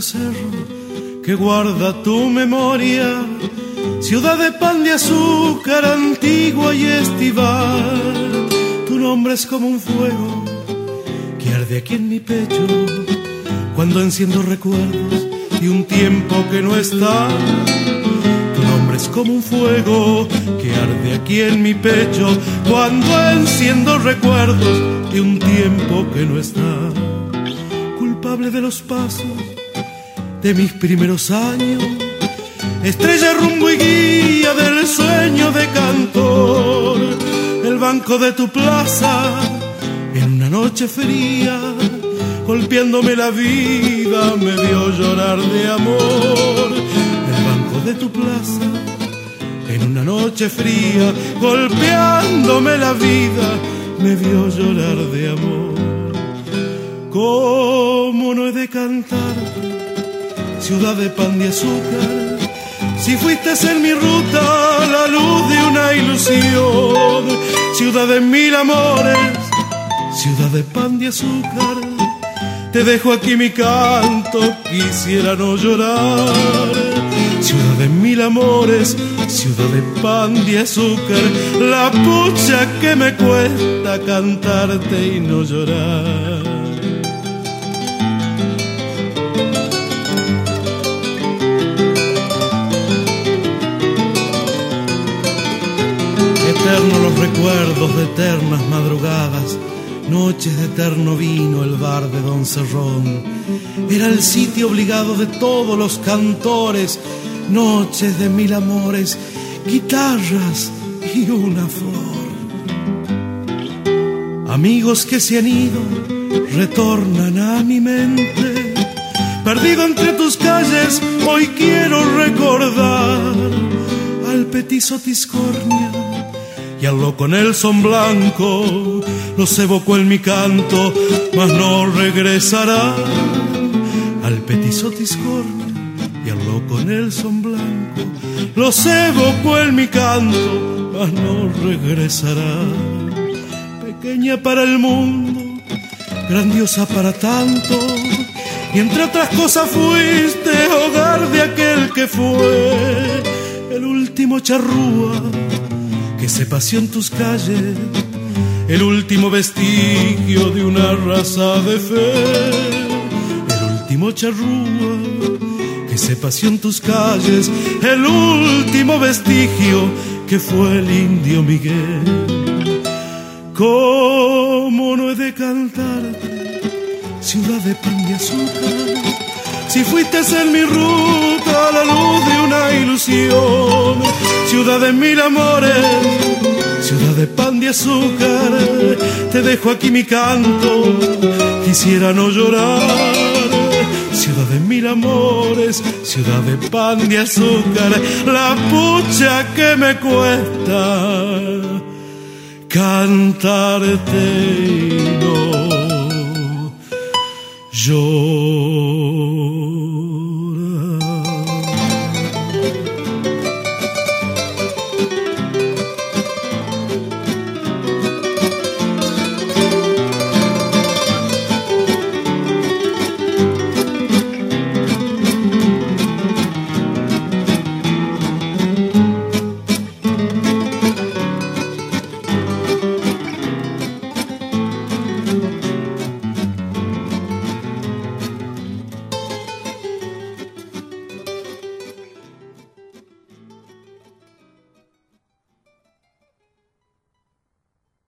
cerro que guarda tu memoria, ciudad de pan de azúcar antigua y estival. Tu nombre es como un fuego que arde aquí en mi pecho cuando enciendo recuerdos de un tiempo que no está. Tu nombre es como un fuego que arde aquí en mi pecho cuando enciendo recuerdos de un tiempo que no está. Culpable de los pasos de mis primeros años, estrella rumbo y guía del sueño de cantor, el banco de tu plaza en una noche fría golpeándome la vida, me vio llorar de amor. El banco de tu plaza, en una noche fría, golpeándome la vida, me vio llorar de amor. ¿Cómo no he de cantar, ciudad de pan de azúcar? Si fuiste en mi ruta la luz de una ilusión, ciudad de mil amores, ciudad de pan de azúcar te dejo aquí mi canto, quisiera no llorar. Ciudad de mil amores, ciudad de pan de azúcar, la pucha que me cuesta cantarte y no llorar. Recuerdos de eternas madrugadas Noches de eterno vino el bar de Don Cerrón. Era el sitio obligado de todos los cantores. Noches de mil amores, guitarras y una flor. Amigos que se han ido retornan a mi mente. Perdido entre tus calles, hoy quiero recordar al petizo Tiscornia y al loco Nelson Blanco los evocó en mi canto, mas no regresará al petizo Tiscornia y al loco Nelson Blanco. Los evocó en mi canto, mas no regresará. Pequeña para el mundo, grandiosa para tanto, y entre otras cosas fuiste hogar de aquel que fue el último charrúa que se paseó en tus calles el último vestigio de una raza de fe, el último charrúa que se paseó en tus calles, el último vestigio que fue el indio Miguel. ¿Cómo no he de cantarte, ciudad de pan y azúcar? Si fuiste en mi ruta a la luz de una ilusión, ciudad de mil amores de pan de azúcar, te dejo aquí mi canto, quisiera no llorar. Ciudad de mil amores, ciudad de pan de azúcar, la pucha que me cuesta cantarte no.